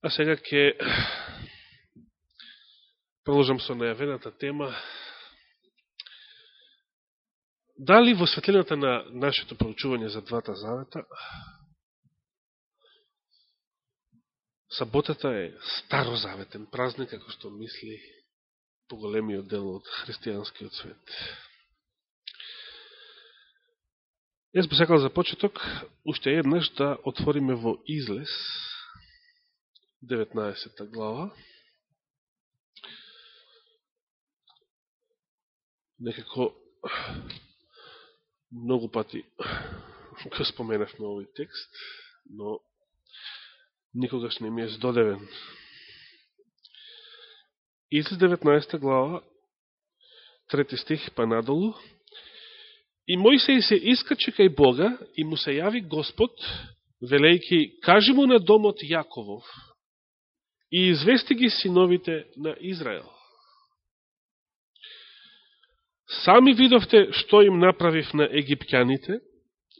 А сега ќе продолжам со најавената тема. Дали во светлината на нашето проучување за двата завета, саботата е старозаветен празник, како што мисли поголемиот дел од христијанскиот свет. Јас би сакал за почеток уште еднаш да отвориме во Излез, 19 глава. Некако многу пати го споменавме овој текст, но никогаш не ми е здодевен. Излез 19 глава, трети стих па надолу, И Мојсей се искачи кај Бога и му се јави Господ, велејки, кажи му на домот Јаковов и извести ги синовите на Израел. Сами видовте што им направив на египќаните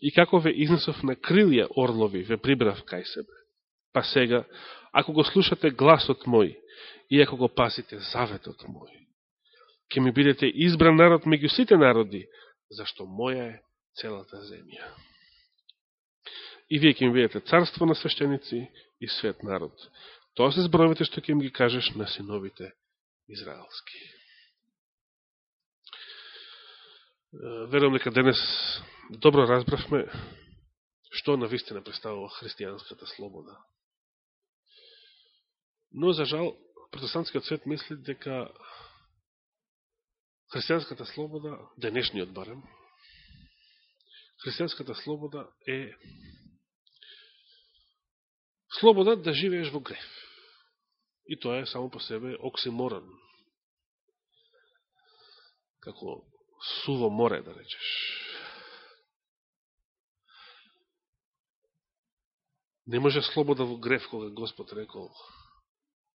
и како ве изнесов на крилја орлови, ве прибрав кај себе. Па сега, ако го слушате гласот мој и ако го пасите заветот мој, ќе ми бидете избран народ меѓу сите народи, зашто моја е целата земја. И вие ќе ми бидете царство на свещеници и свет народ. Тоа се зборовите што ќе им ги кажеш на синовите израелски. Верувам дека денес добро разбравме што на вистина представува христијанската слобода. Но, за жал, протестантскиот свет мисли дека христијанската слобода, денешниот барем, христијанската слобода е слобода да живееш во греф. И тоа е само по себе оксиморан. Како суво море, да речеш. Не може слобода во греф, кога Господ рекол,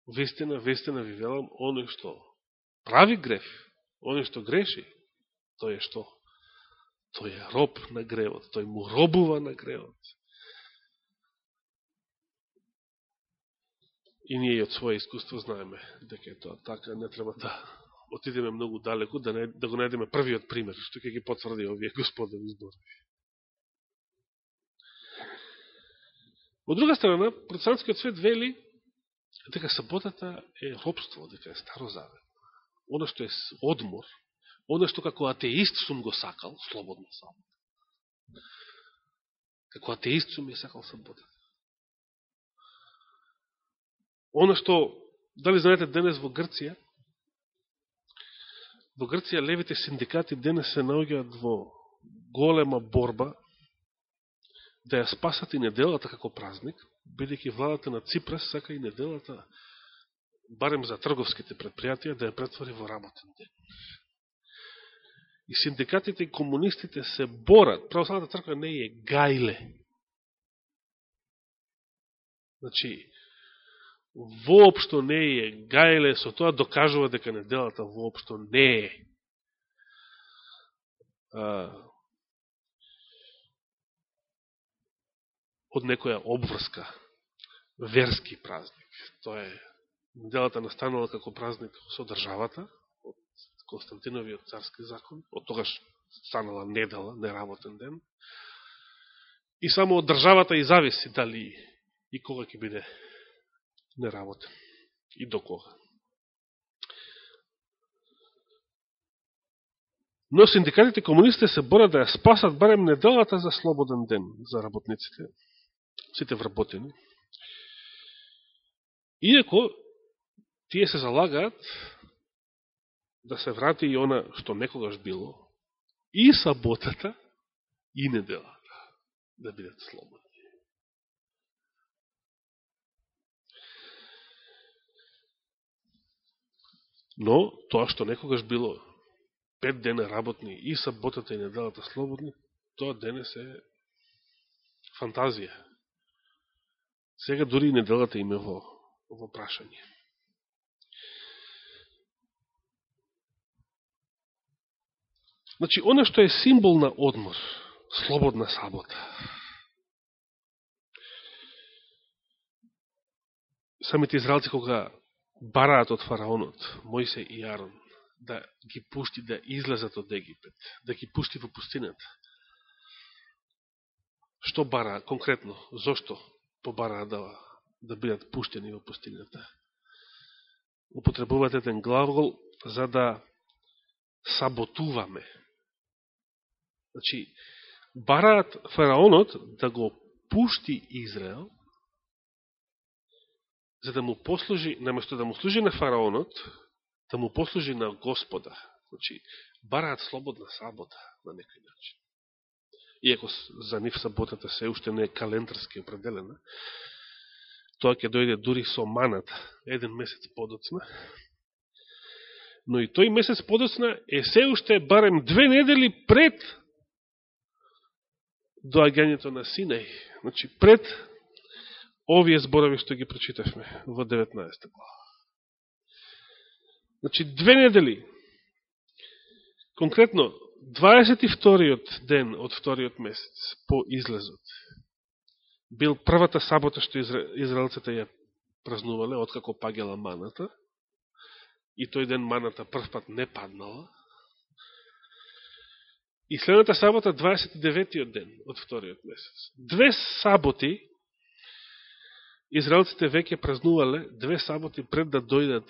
вистина, вистина ви велам, оној што прави греф, Оне што греши, тој е што? Тој е роб на гревот, тој му робува на гревот. И ние од своje искуство знаеме дека е тоа така, не треба да отидеме многу далеку, да, не, да го најдеме првиот пример, што ќе ги потврди овие господови зборови. Од друга страна, протестантскиот свет вели дека саботата е робство, дека е старозавет оно што е одмор, оно што како атеист сум го сакал, слободно сам. Како атеист сум ја сакал сабота. Оно што, дали знаете, денес во Грција, во Грција левите синдикати денес се наоѓаат во голема борба да ја спасат и неделата како празник, бидејќи владата на Ципрас сака и неделата барем за трговските предпријатија, да ја претвори во работен ден. И синдикатите и комунистите се борат. Православната црква не е гајле. Значи, воопшто не е. Гајле, со тоа докажува дека неделата воопшто не е. Од некоја обврска, верски празник. Тоа е неделата настанала како празник со државата, од Константиновиот царски закон, од тогаш станала недела, неработен ден, и само од државата и зависи дали и кога ќе биде не работи и до кога. Но синдикатите комунистите се борат да ја спасат барем неделата за слободен ден за работниците, сите вработени. Иако тие се залагаат да се врати и она што некогаш било, и саботата, и неделата, да бидат слободни. Но, тоа што некогаш било пет дена работни и саботата и неделата слободни, тоа денес е фантазија. Сега дури и неделата име во, во прашање. Значи, оно што е символ на одмор, слободна сабота. самите израелци кога бараат од фараонот, Мојсе и Арон, да ги пушти да излезат од Египет, да ги пушти во пустината. Што бара конкретно? Зошто побара да, да бидат пуштени во пустината? Употребуваат еден главол за да саботуваме. Значи, бараат фараонот да го пушти Израел, за да му послужи, наместо да му служи на фараонот, да му послужи на Господа. Значи, бараат слободна сабота на некој начин. Иако за нив саботата се уште не е календарски определена, тоа ќе дојде дури со маната, еден месец подоцна, но и тој месец подоцна е се уште барем две недели пред доаѓањето на Синај. Значи, пред овие зборови што ги прочитавме во 19 глава. Значи, две недели. Конкретно, 22-иот ден од вториот месец по излезот бил првата сабота што израелците ја празнувале, откако пагела маната, и тој ден маната прв пат не паднала, И следната сабота, 29-тиот ден од вториот месец. Две саботи, израелците веќе празнувале, две саботи пред да дојдат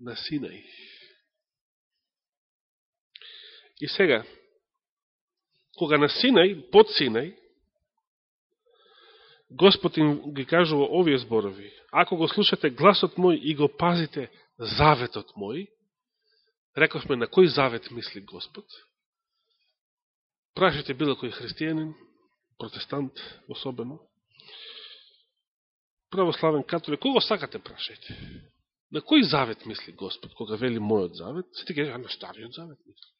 на Синај. И сега, кога на Синај, под Синај, Господ им ги кажува овие зборови. Ако го слушате гласот мој и го пазите заветот мој, рековме на кој завет мисли Господ, Прашите било кој христијанин, протестант особено, православен католик, кого сакате прашајте? На кој завет мисли Господ, кога вели мојот завет? Сите кажа, на стариот завет мисли.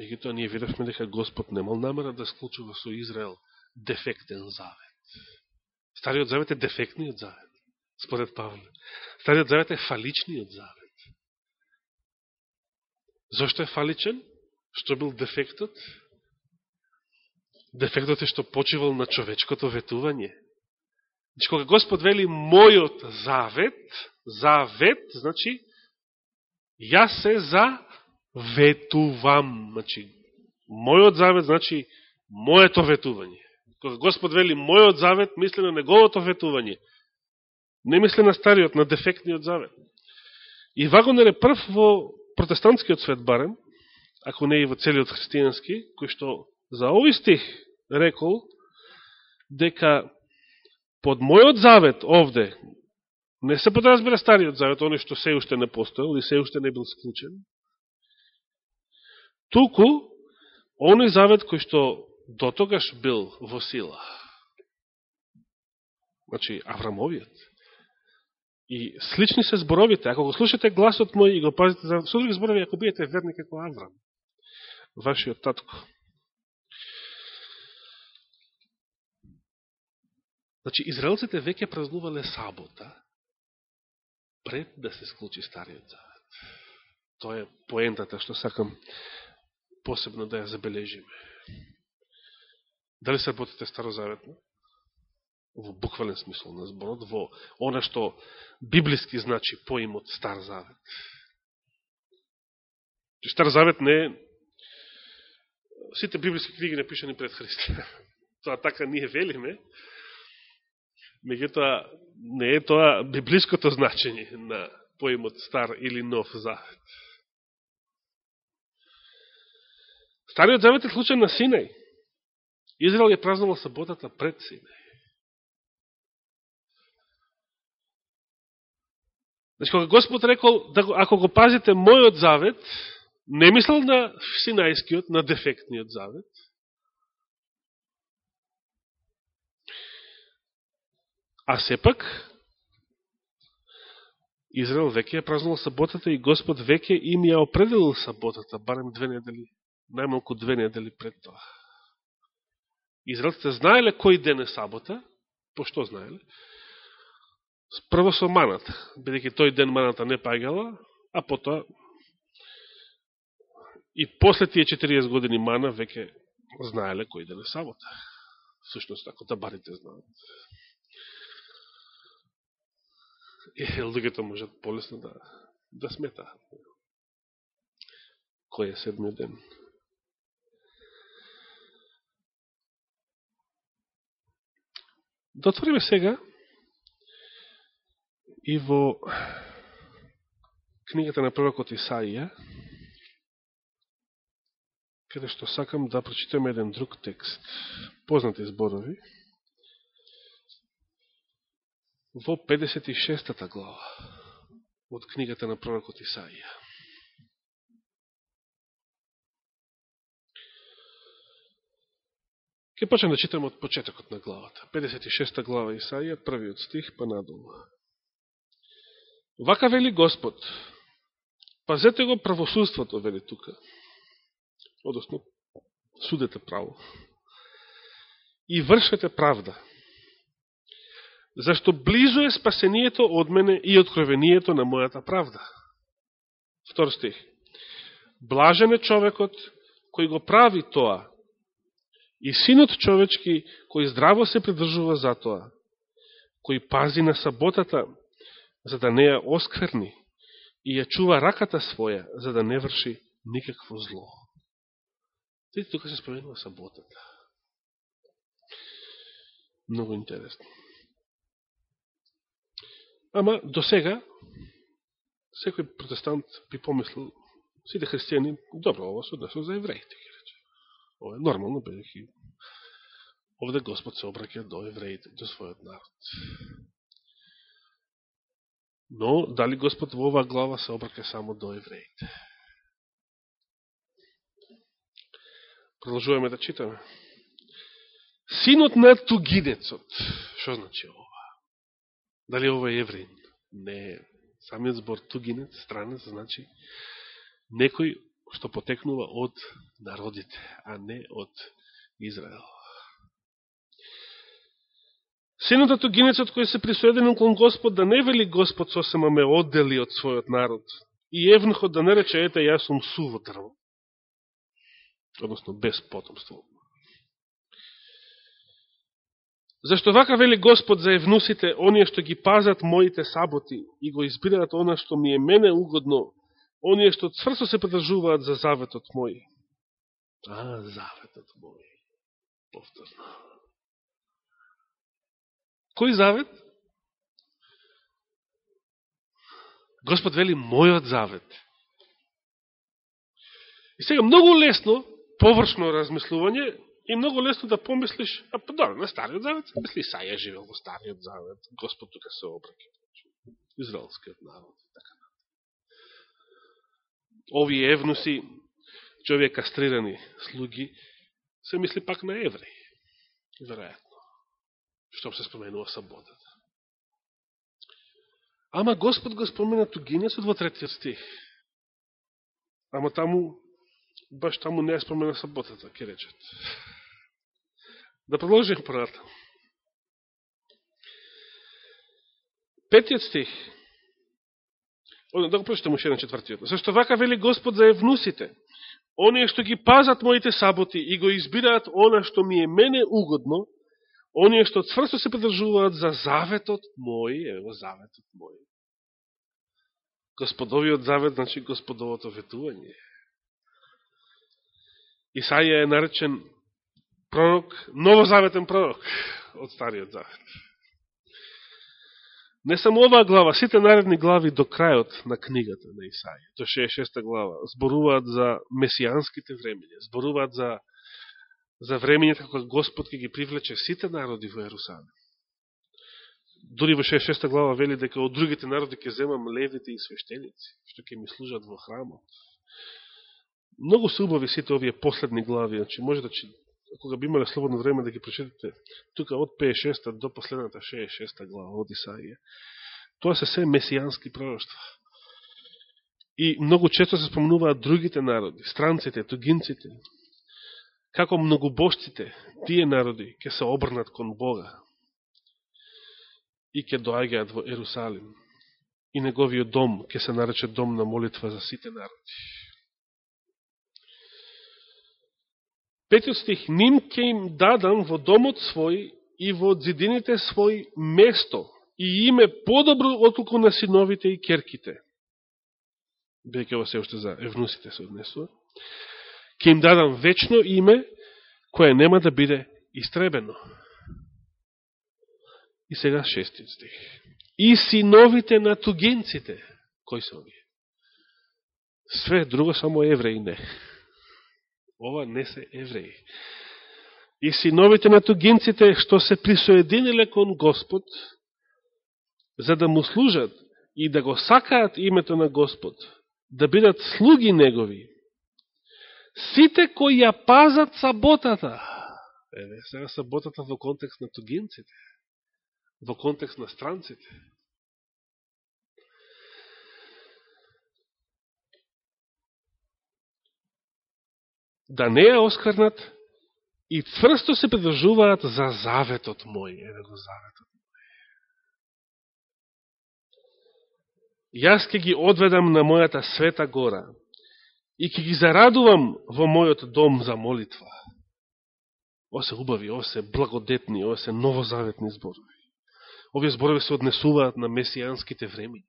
Меѓутоа, ние видовме дека Господ немал намера да склучува со Израел дефектен завет. Стариот завет е дефектниот завет, според Павле. Стариот завет е фаличниот завет. Зошто е фаличен? Што бил дефектот? Дефектот е што почивал на човечкото ветување. Значи, кога Господ вели мојот завет, завет, значи, јас се заветувам. Значи, мојот завет, значи, моето ветување. Кога Господ вели мојот завет, мисли на неговото ветување. Не мисли на стариот, на дефектниот завет. И Вагонер е прв во протестантскиот свет барем, ако не и во целиот христијански, кој што за овој стих рекол дека под мојот завет овде, не се подразбира стариот завет, оне што се уште не постоел и се уште не бил склучен, туку оној завет кој што дотогаш бил во сила. Значи, Аврамовиот. И слични се зборовите. Ако го слушате гласот мој и го пазите за со други зборови, ако бидете верни како Аврам, вашиот татко. Значи, израелците веќе празнувале сабота пред да се склучи Стариот Завет. Тоа е поентата што сакам посебно да ја забележиме. Дали саботите Старозаветно? во буквален смисол на зборот, во она што библиски значи поимот Стар Завет. Стар Завет не е сите библиски книги напишани пред Христа. Тоа така ние велиме, меѓутоа не е тоа библиското значење на поимот Стар или Нов Завет. Стариот Завет е случај на Синеј. Израел ја празнувал саботата пред Синеј. Значи, кога Господ рекол, да, ако го пазите мојот завет, не мислел на Синајскиот, на дефектниот завет, а сепак, Израел веќе ја празнувал саботата и Господ веќе им ја определил саботата, барем две недели, најмалку две недели пред тоа. Израелците знаеле кој ден е сабота, по што знаеле? Прво со маната, бидеќи тој ден маната не пагала, а потоа и после тие 40 години мана веќе знаеле кој ден е сабота. Всушност, ако табарите знаат. И луѓето можат полесно да, да сметаат. Кој е седмиот ден? Да отвориме сега и во книгата на пророкот Исаија, каде што сакам да прочитаме еден друг текст, познати зборови, во 56-та глава од книгата на пророкот Исаија. Ке почнем да читаме од почетокот на главата. 56 глава Исаија, првиот стих, па надолу. Вака вели Господ, пазете го правосудството, вели тука. Одосно, судете право. И вршете правда. Зашто близо е спасението од мене и откровението на мојата правда. Втор стих. Блажен е човекот кој го прави тоа, и синот човечки кој здраво се придржува за тоа, кој пази на саботата, за да не ја оскверни, и ја чува раката своја, за да не врши никакво зло. Видите, тука се споменува саботата. Много интересно. Ама, до сега, секој протестант би помислил, сите христијани, добро, ово се однесува за евреите, ги рече. Ова е нормално, бидеќи овде Господ се обраќа до евреите, до својот народ. Но, дали Господ во оваа глава се обраќа само до евреите? Продолжуваме да читаме. Синот на тугидецот. Што значи ово? Дали ова е евреин? Не. Самиот збор тугинец, странец, значи некој што потекнува од народите, а не од Израел. Синот тугинецот кој се присуеден кон Господ, да не вели Господ сосема ме оддели од својот народ. И евнухот да не рече, ете, јас сум суво дрво. Односно, без потомство. Зашто вака вели Господ за евнусите, оние што ги пазат моите саботи и го избираат она што ми е мене угодно, оние што цврсо се придржуваат за заветот мој. А, заветот мој. Повторно. Кој завет? Господ вели мојот завет. И сега многу лесно, површно размислување, И многу лесно да помислиш, а па добро, на Стариот Завет, мисли Исаја живел во Стариот Завет, Господ тука се обраке. Значи, израелскиот народ, така. Овие евнуси, човек кастрирани слуги, се мисли пак на евреи. Веројатно. Што се споменува саботата. Ама Господ го спомена тугинецот во третиот стих. Ама таму баш таму не е спомена саботата, ке речат. Да продолжим прата. Петиот стих. Да го прочитам уште на четвртиот. Зашто вака вели Господ за евнусите, оние што ги пазат моите саботи и го избираат она што ми е мене угодно, оние што цврсто се придржуваат за заветот мој, ево заветот мој. Господовиот завет, значи Господовото ветување. Исаија е наречен пророк, новозаветен пророк од Стариот Завет. Не само оваа глава, сите наредни глави до крајот на книгата на Исаија, до 66 глава, зборуваат за месијанските времења, зборуваат за, за времењата кога Господ ќе ги привлече сите народи во Ерусалим. Дори во 66 глава вели дека од другите народи ќе земам левите и свештеници, што ќе ми служат во храмот Многу се убави сите овие последни глави, значи може да че, кога би имале слободно време да ги прочитате, тука од 56 до последната 66 глава од Исаија, тоа се се месијански пророќства. И многу често се спомнуваат другите народи, странците, тугинците, како многобожците, тие народи, ќе се обрнат кон Бога и ќе доаѓаат во Ерусалим. И неговиот дом ќе се нарече дом на молитва за сите народи. Петиот стих, ним ќе им дадам во домот свој и во зидините свој место и име подобро отколку на синовите и керките. Беќе ова се уште за евнусите се однесува. Ке им дадам вечно име, кое нема да биде истребено. И сега шестиот стих. И синовите на тугенците. Кои се овие? Све друго, само евреи не. Ова не се евреи. И синовите на тугинците, што се присоединиле кон Господ, за да му служат и да го сакаат името на Господ, да бидат слуги Негови, сите кои ја пазат саботата, еве, сега саботата во контекст на тугинците, во контекст на странците, да не ја осквернат и цврсто се придржуваат за заветот мој. Еве да го заветот мој. Јас ке ги одведам на мојата света гора и ке ги зарадувам во мојот дом за молитва. Ово се убави, ово се благодетни, ово се новозаветни зборови. Овие зборови се однесуваат на месијанските времени.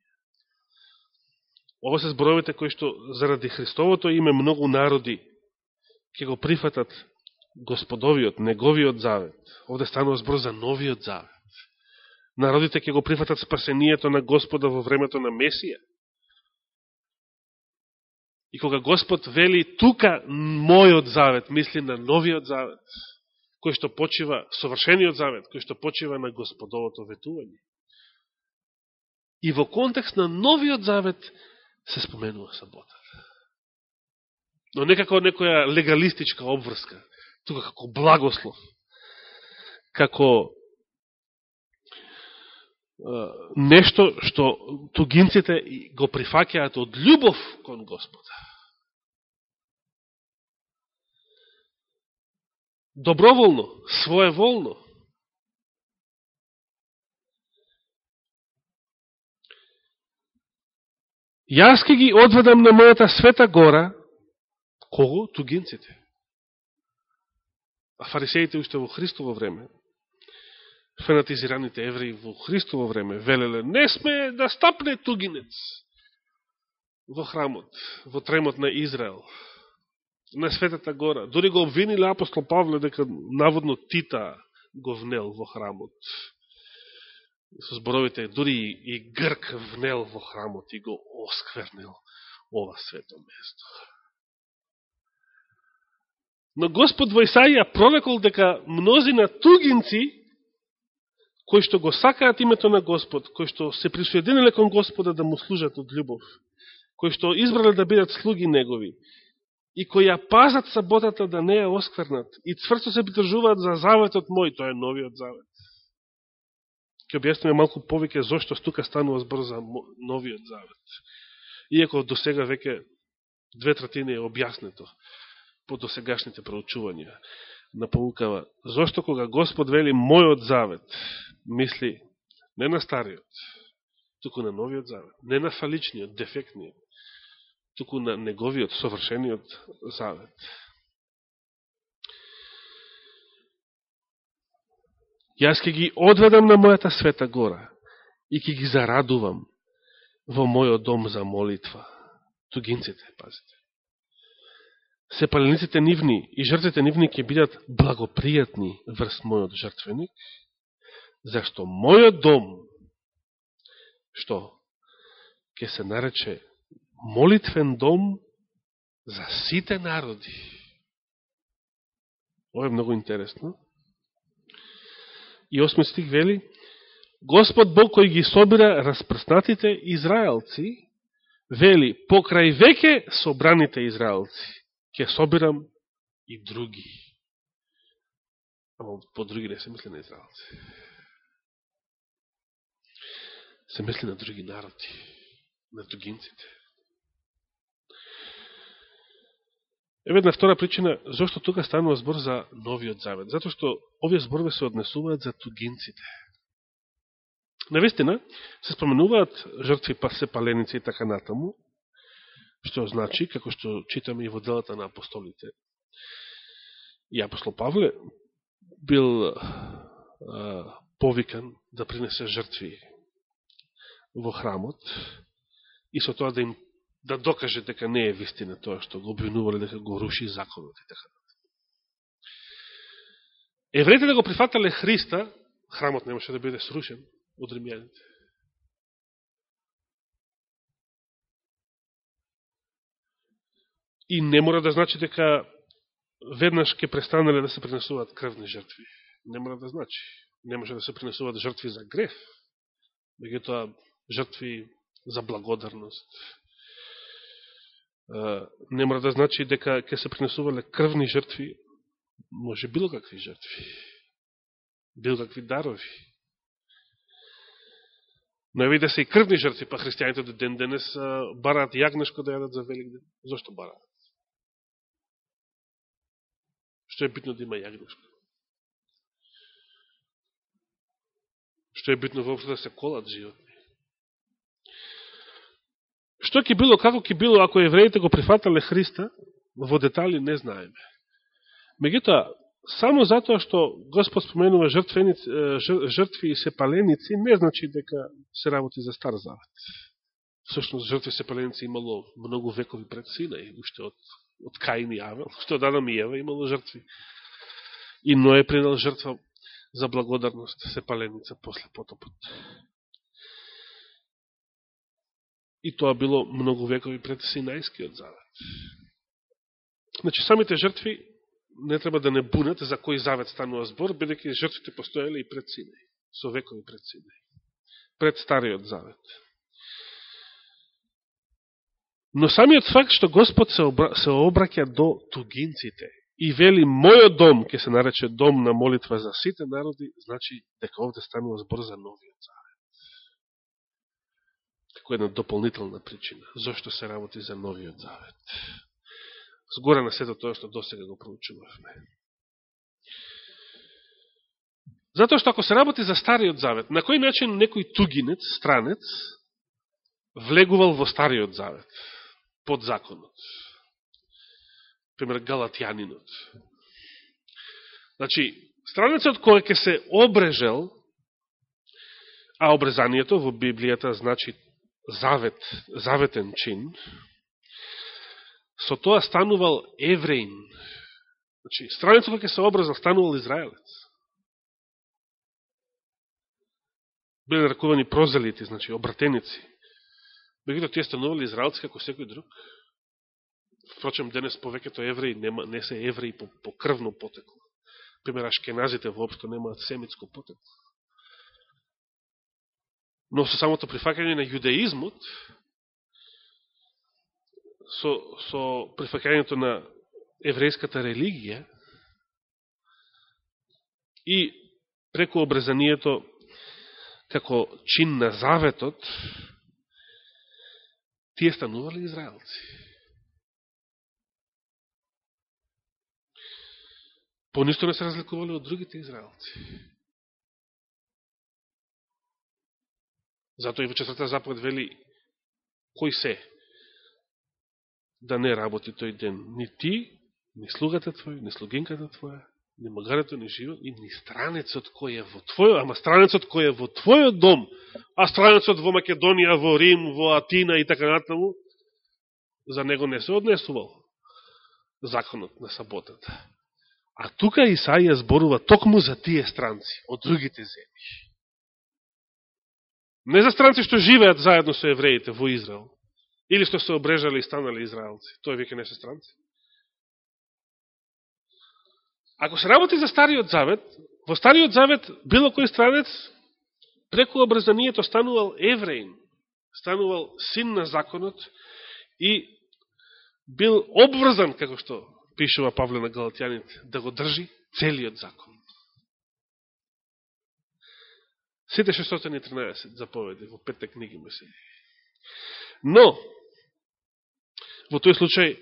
Ово се зборовите кои што заради Христовото име многу народи ќе го прифатат Господовиот, неговиот завет. Овде станува збор за новиот завет. Народите ќе го прифатат спасението на Господа во времето на Месија. И кога Господ вели тука мојот завет, мисли на новиот завет, кој што почива, совршениот завет, кој што почива на Господовото ветување. И во контекст на новиот завет се споменува сабота но некако некоја легалистичка обврска, тука како благослов, како нешто што тугинците го прифакеат од љубов кон Господа. Доброволно, своеволно. Јас ке ги одведам на мојата света гора, Кого? Тугинците. А фарисеите уште во Христово време, фанатизираните евреи во Христово време, велеле, не сме да стапне тугинец во храмот, во тремот на Израел, на Светата гора. Дори го обвиниле апостол Павле дека наводно Тита го внел во храмот. Со зборовите, дури и Грк внел во храмот и го осквернил ова свето место. Но Господ во Исаија пролекол дека мнозина тугинци, кои што го сакаат името на Господ, кои што се присоединиле кон Господа да му служат од љубов, кои што избрале да бидат слуги Негови, и кои ја пазат саботата да не ја осквернат, и цврсто се придржуваат за заветот мој, тоа е новиот завет. Ке објасниме малку повеќе зашто стука станува збор за новиот завет. Иако до сега веќе две третини е објаснето по досегашните проучувања на поукава, зошто кога Господ вели мојот завет, мисли не на стариот, туку на новиот завет, не на фаличниот, дефектниот, туку на неговиот совршениот завет. Јас ке ги одведам на мојата света гора и ке ги зарадувам во мојот дом за молитва. Тугинците, пазите се палениците нивни и жртвите нивни ќе бидат благопријатни врз мојот жртвеник, зашто мојот дом, што ќе се нарече молитвен дом за сите народи. Ова е многу интересно. И осми стих вели, Господ Бог кој ги собира распрснатите израелци, вели, покрај веке собраните израелци ќе собирам и други. Ама по други не се мисли на израелци. Се мисли на други народи, на тугинците. Еве една втора причина, зашто тука станува збор за новиот завет. Зато што овие зборови се однесуваат за тугинците. Навестина, се споменуваат жртви па се паленици и така натаму, Што значи, како што читаме и во делата на апостолите, и апостол Павле бил а, повикан да принесе жртви во храмот и со тоа да им да докаже дека не е вистина тоа што го обвинувале дека го руши законот и така. Евреите да го прифатале Христа, храмот немаше да биде срушен од римјаните. И не мора да значи дека веднаш ќе престанале да се принесуваат крвни жртви. Не мора да значи. Не може да се принесуваат жртви за греф, тоа жртви за благодарност. Не мора да значи дека ќе се принесувале крвни жртви, може било какви жртви, било какви дарови. Но да се и крвни жртви, па христијаните до ден денес бараат јагнешко да јадат за Велик ден. Зошто бараат? Што е битно да има јагнешко? Што е битно воопшто да се колат животни? Што ќе било, како ќе било, ако евреите го прифатале Христа, во детали не знаеме. Меѓутоа, само затоа што Господ споменува жртви и сепаленици, не значи дека се работи за Стар Завет. Всушност, жртви и сепаленици имало многу векови пред сина, и уште од, од Каин и Авел, што од Адам и Ева имало жртви. И Ное принал жртва за благодарност, сепаленица после потопот. И тоа било многу векови пред Синајскиот завет. Значи, самите жртви не треба да не бунат за кој завет станува збор, бидеќи жртвите постоеле и пред Синај, со векови пред Синај, пред Стариот завет. Но самиот факт што Господ се, обра, се обраќа до тугинците и вели мојот дом, ќе се нарече дом на молитва за сите народи, значи дека овде станува збор за новиот завет како една дополнителна причина. Зошто се работи за новиот завет? Сгора на сето тоа што досега го проучувавме. Затоа што ако се работи за Стариот Завет, на кој начин некој тугинец, странец, влегувал во Стариот Завет, под законот? Пример, Галатјанинот. Значи, страницот кој ќе се обрежел, а обрезанието во Библијата значи завет, заветен чин, со тоа станувал евреин. Значи, страницата ќе се образа станувал израелец. Биле нарекувани прозелити, значи обратеници. Мегуто тие станували израелци како секој друг. Впрочем, денес повеќето евреи нема, не се евреи по, по крвно потекло. Пример, ашкеназите воопшто немаат семитско потекло но со самото прифакање на јудеизмот, со, со прифакањето на еврејската религија и преку обрезанието како чин на заветот, тие станували израелци. По нисто не се разликували од другите израелци. Затоа и во четврта заповед вели кој се да не работи тој ден. Ни ти, ни слугата твој, ни слугинката твоја, ни магарето, ни живот, и ни странецот кој е во твојот, ама странецот кој е во твојот дом, а странецот во Македонија, во Рим, во Атина и така натаму, за него не се однесувал законот на саботата. А тука Исаија зборува токму за тие странци од другите земји. Не за странци што живеат заедно со евреите во Израел. Или што се обрежали и станали израелци. Тој веќе не се странци. Ако се работи за Стариот Завет, во Стариот Завет било кој странец преку обрезанието станувал евреин, станувал син на законот и бил обврзан, како што пишува Павле на Галатјаните, да го држи целиот закон. Сите 613 заповеди во петте книги се. Но, во тој случај,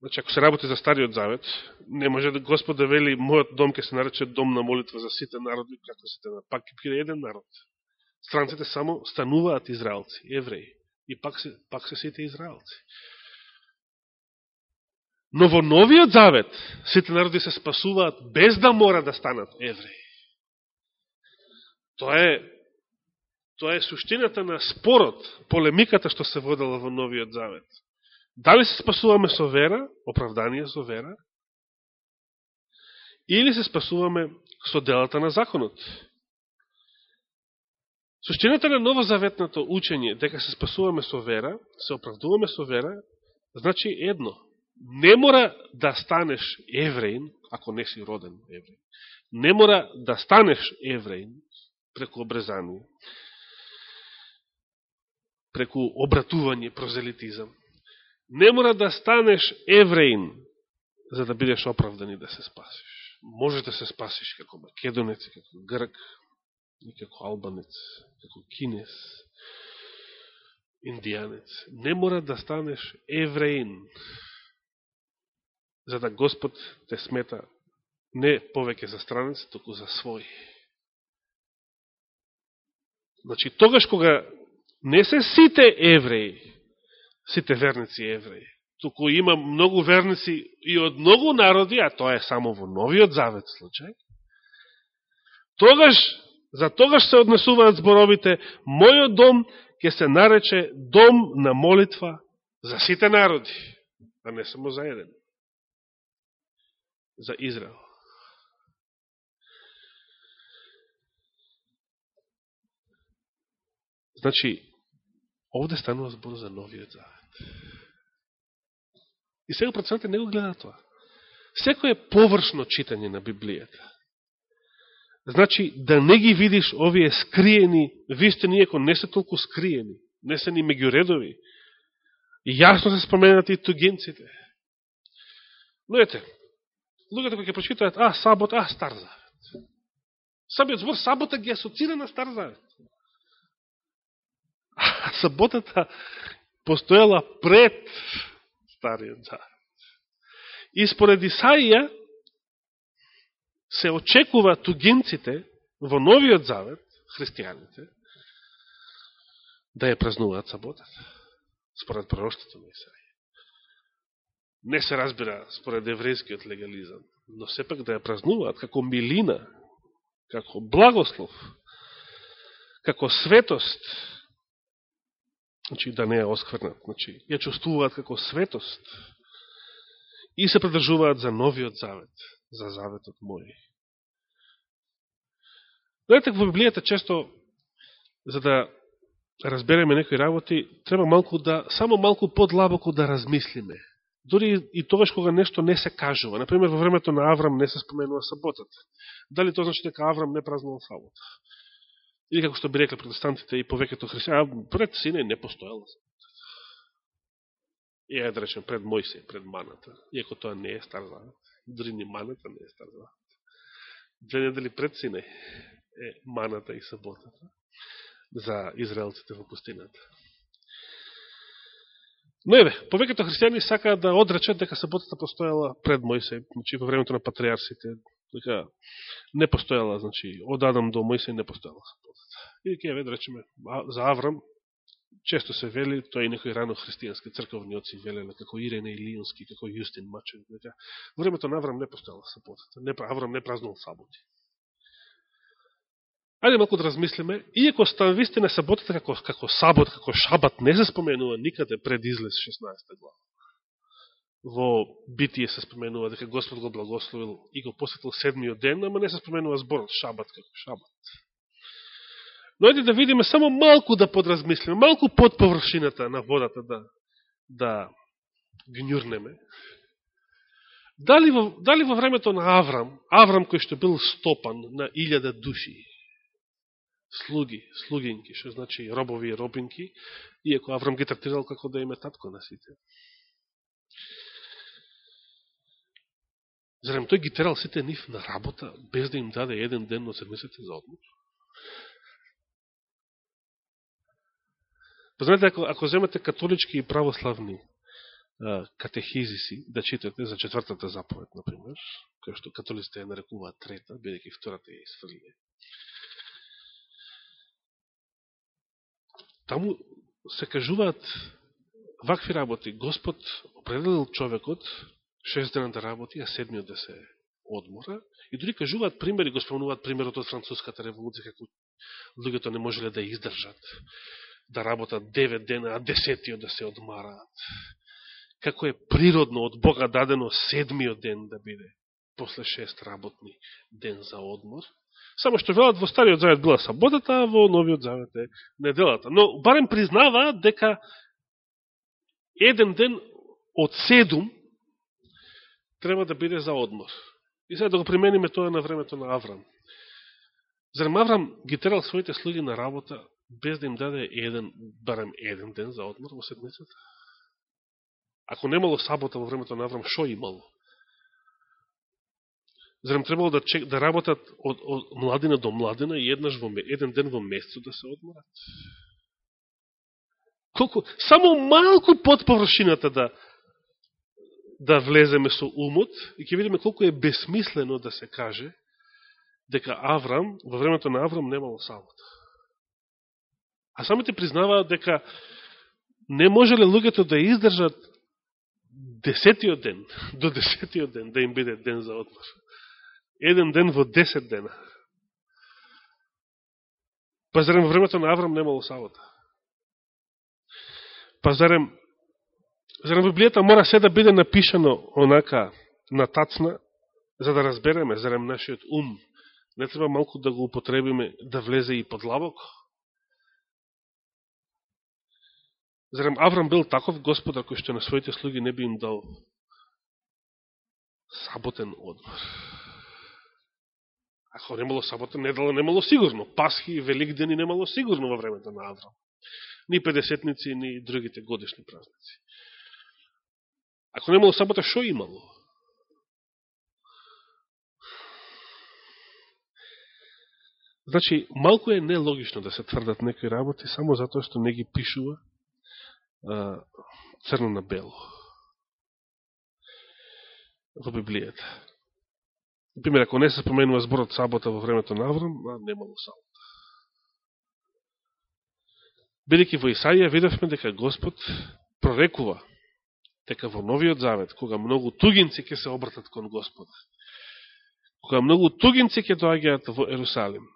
значи, ако се работи за Стариот Завет, не може да Господ да вели, мојот дом ке се нарече дом на молитва за сите народи, како сите на пак ќе биде еден народ. Странците само стануваат израелци, евреи, и пак се, пак се сите израелци. Но во Новиот Завет, сите народи се спасуваат без да мора да станат евреи. Тоа е, Тоа е суштината на спорот, полемиката што се водела во Новиот Завет. Дали се спасуваме со вера, оправдание со вера, или се спасуваме со делата на законот. Суштината на новозаветното учење, дека се спасуваме со вера, се оправдуваме со вера, значи едно. Не мора да станеш евреин, ако не си роден евреин. Не мора да станеш евреин преку обрезание, преку обратување, прозелитизам. Не мора да станеш евреин за да бидеш оправдан и да се спасиш. Може да се спасиш како македонец, како грк, и како албанец, како кинес, индијанец. Не мора да станеш евреин за да Господ те смета не повеќе за странец, току за свој. Значи, тогаш кога не се сите евреи, сите верници евреи, туку има многу верници и од многу народи, а тоа е само во Новиот Завет случај, тогаш, за тогаш се однесуваат зборовите, мојот дом ќе се нарече дом на молитва за сите народи, а не само за еден. За Израел. Значи, овде станува збор за новиот завет. И сега процентите не го гледа тоа. Секој е површно читање на Библијата. Значи, да не ги видиш овие скриени вистини, ако не се толку скриени, не се ни меѓуредови. И јасно се споменати и тугенците. Но ете, луѓето кои ќе прочитаат, а, сабот, а, стар завет. Самиот збор сабота ги асоцира на стар завет. А саботата постоела пред Стариот Завет. И според Исаија се очекува тугинците во Новиот Завет, христијаните, да ја празнуваат саботата, според пророштото на Исаија. Не се разбира според еврејскиот легализам, но сепак да ја празнуваат како милина, како благослов, како светост, значи да не ја осквернат, значи ја чувствуваат како светост и се придржуваат за новиот завет, за заветот мој. Гледате, во Библијата често, за да разбереме некои работи, треба малку да, само малку подлабоко да размислиме. Дори и тогаш кога нешто не се кажува. Например, во времето на Аврам не се споменува саботата. Дали тоа значи дека Аврам не празнувал сабота? Или како што би рекле протестантите и повеќето христијани, пред сине не постоела. И ја да речем пред Мојсе, пред маната, иако тоа не е стар завет. Дори ни маната не е стар завет. Две недели пред сине е маната и саботата за израелците во пустината. Но еве, повеќето христијани сакаат да одречат дека саботата постоела пред Мојсе, значи во времето на патриарсите, дека не постоела, значи, од Адам до Мојсей не постоела саботата. И ќе еве, да речеме, за Аврам, често се вели, тоа и некои рано христијански црковни оци велеле, како Ирене Илионски, како Јустин Мачев, дека во времето на Аврам не постоела саботата. Не, Аврам не празнувал саботи. Ајде малку да размислиме, иако станвистина саботата како, како сабот, како шабат, не се споменува никаде пред излез 16 глава во битие се споменува дека Господ го благословил и го посетил седмиот ден, ама не се споменува зборот шабат како шабат. Но ајде да видиме само малку да подразмислиме, малку под површината на водата да, да гњурнеме. Дали во, дали во времето на Аврам, Аврам кој што бил стопан на илјада души, слуги, слугинки, што значи робови и робинки, иако Аврам ги третирал како да име татко на сите. Зарем тој ги терал сите нив на работа, без да им даде еден ден на седмиците за одмор? Па знаете, ако, ако земете католички и православни а, катехизиси да читате за четвртата заповед, например, која што католиците ја нарекуваат трета, бидеќи втората ја изфрлија, Таму се кажуваат вакви работи. Господ определил човекот шест дена да работи, а седмиот да се одмора и дори кажуваат примери, го спомнуваат примерот од Француската револуција, како луѓето не можеле да издржат, да работат 9 дена, а десетиот да се одмараат. Како е природно од Бога дадено седмиот ден да биде, после шест работни ден за одмор. Само што велат во Стариот Завет била саботата, а во Новиот Завет е неделата. Но барем признаваат дека еден ден од седум треба да биде за одмор. И сега да го примениме тоа на времето на Аврам. Зарем Аврам ги терал своите слуги на работа без да им даде еден, барем еден ден за одмор во седмицата? Ако немало сабота во времето на Аврам, шо имало? Зарем требало да, чек, да работат од, од младина до младина и еднаш во, еден ден во месецот да се одморат? Колку, само малку под површината да, да влеземе со умот и ќе видиме колку е бесмислено да се каже дека Аврам, во времето на Аврам немало сабота. А самите признаваат дека не можеле луѓето да издржат десетиот ден, до десетиот ден, да им биде ден за одмор. Еден ден во десет дена. Па зарем во времето на Аврам немало сабота. Па зарем Зарем Библијата мора се да биде напишано онака на тацна, за да разбереме, зарем нашиот ум. Не треба малку да го употребиме да влезе и под лавок. Зарем Аврам бил таков господар кој што на своите слуги не би им дал саботен одмор. Ако немало сабота, недела немало сигурно. Пасхи и Великдени немало сигурно во времето на Аврам. Ни 50 ни другите годишни празници. Ако немало сабота, шо имало? Значи, малко е нелогично да се тврдат некои работи, само затоа што не ги пишува а, црно на бело во Библијата. Пример, ако не се споменува зборот сабота во времето на Аврам, а немало сабота. Бидеќи во Исаија видовме дека Господ прорекува дека во Новиот Завет, кога многу тугинци ќе се обратат кон Господа, кога многу тугинци ќе доаѓаат во Ерусалим,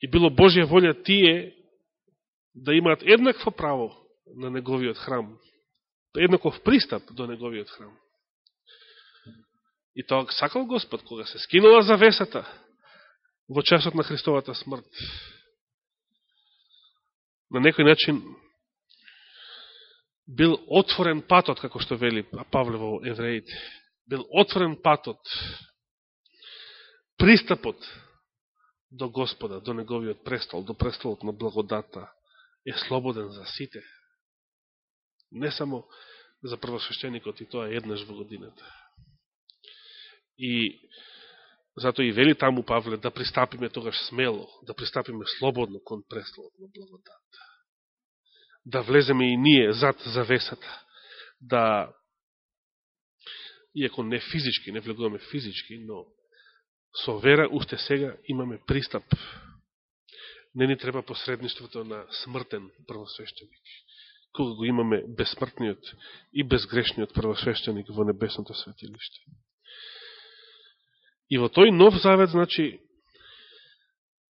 и било Божја волја тие да имаат еднакво право на неговиот храм, еднаков пристап до неговиот храм. И тоа сакал Господ, кога се скинула завесата во часот на Христовата смрт. На некој начин бил отворен патот, како што вели па Павле во Евреите, бил отворен патот, пристапот до Господа, до Неговиот престол, до престолот на благодата, е слободен за сите. Не само за првосвещеникот, и тоа еднаш во годината. И зато и вели таму Павле да пристапиме тогаш смело, да пристапиме слободно кон престолот на благодата да влеземе и ние зад завесата, да, иако не физички, не влегуваме физички, но со вера уште сега имаме пристап. Не ни треба посредништвото на смртен првосвещеник, кога го имаме безсмртниот и безгрешниот првосвещеник во небесното светилиште. И во тој нов завет, значи,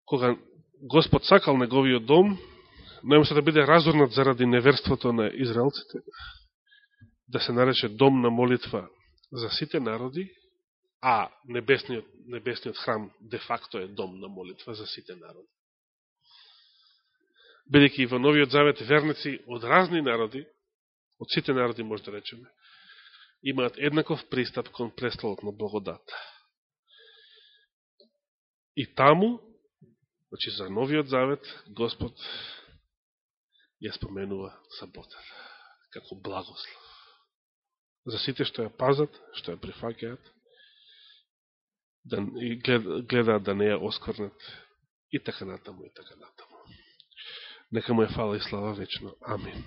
кога Господ сакал неговиот дом, најмоса да биде разорнат заради неверството на израелците, да се нарече дом на молитва за сите народи, а небесниот, небесниот храм де-факто е дом на молитва за сите народи. Бидеќи во Новиот Завет верници од разни народи, од сите народи може да речеме, имаат еднаков пристап кон престолот на благодата. И таму, значи за Новиот Завет, Господ ја споменува саботата како благослов. За сите што ја пазат, што ја прифакеат, да, и гледаат да не ја оскорнат и така натаму, и така натаму. Нека му е фала и слава вечно. Амин.